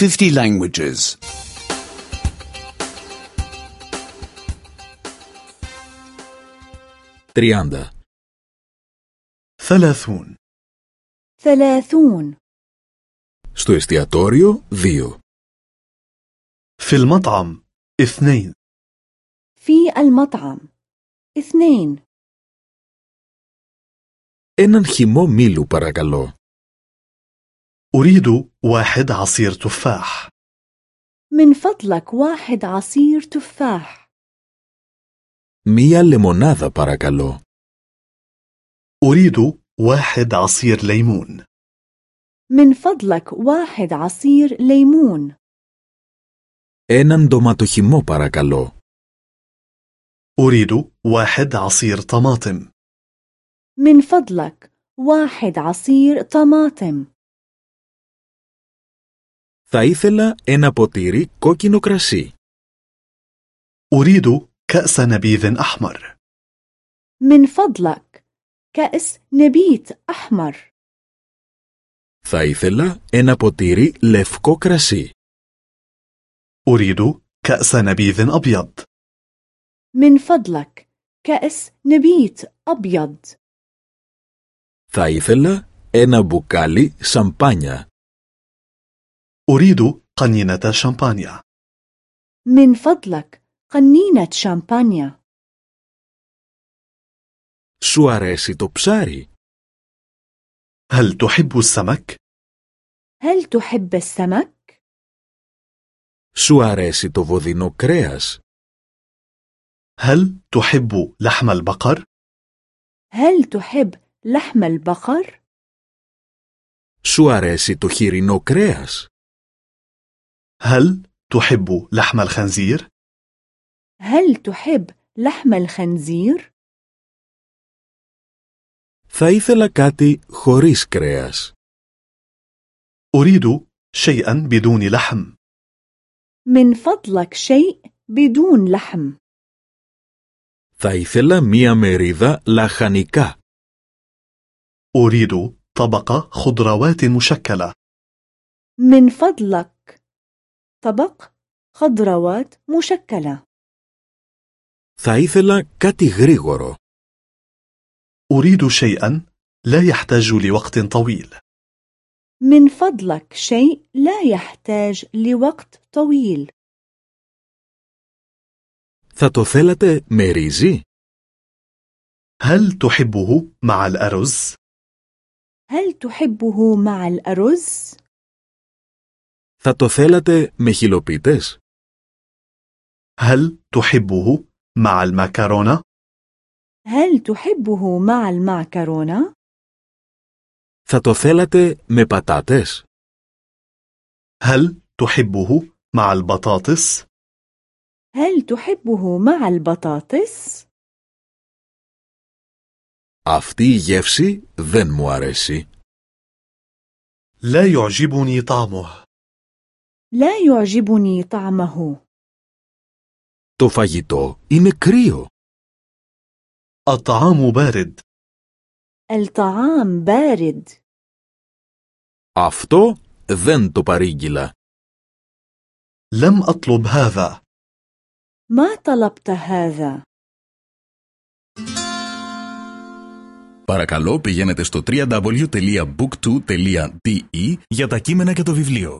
50 languages. 30. ثلاثون ثلاثون Στο εστιατόριο 2. في المطعم اثنين في المطعم اثنين Έναν χυμό μήλου παρακαλώ. أريد واحد عصير تفاح من فضلك واحد عصير تفاح Μία λεμονάδα παρακαλώ. أريد واحد عصير ليمون من فضلك واحد عصير ليمون Έναν ντοματοχυμό παρακαλώ. أريد واحد عصير طماطم من فضلك واحد عصير طماطم Θα ήθελα ένα ποτήρι κόκκινο κρασί. أريد كأس نبيذ أحمر من فضلك كأس نبيت أحمر Θα ήθελα ένα ποτήρι λευκό κρασί. أريد كأس نبيذ أبيض من فضلك كأس نبيت أبيض Θα ήθελα ένα μπουκάλι σαμπάνια. أريد قنينة شامبانيا من فضلك قنينة شامبانيا Σου αρέσει το ψάρι. هل تحب السمك؟ هل تحب السمك؟ Σου αρέσει το βοδινό κρέας. هل تحب لحم البقر؟ هل تحب لحم البقر؟ Σου αρέσει το χοιρινό κρέας. هل تحب لحم الخنزير؟ هل تحب لحم الخنزير؟ Θα ήθελα κάτι χωρίς κρέας. أريد شيئا بدون لحم من فضلك شيء بدون لحم Θα ήθελα μία μερίδα λαχανικά. أريد طبق خضروات مشكلة من فضلك طبق خضروات مشكلة Θα ήθελα κάτι γρήγορο. أريد شيئا لا يحتاج لوقت طويل من فضلك شيء لا يحتاج لوقت طويل Θα το θέλατε με ρύζι? هل تحبه مع الأرز؟ هل تحبه مع الأرز؟ Θα το θέλατε με χιλοπίτες? هل تحبه مع المكرونة؟ هل تحبه مع المعكرونة؟ Θα το θέλατε με πατάτες? هل تحبه مع البطاطس؟ هل تحبه مع البطاطس؟ Αυτή η γεύση δεν μου αρέσει. لا يعجبني طعمه لا يعجبني طعمه Το φαγητό είναι κρύο. الطعام بارد الطعام بارد Αυτό δεν το παρήγγειλα. لم أطلب هذا ما طلبت هذا Παρακαλώ πηγαίνετε στο www.book2.de για τα κείμενα και το βιβλίο.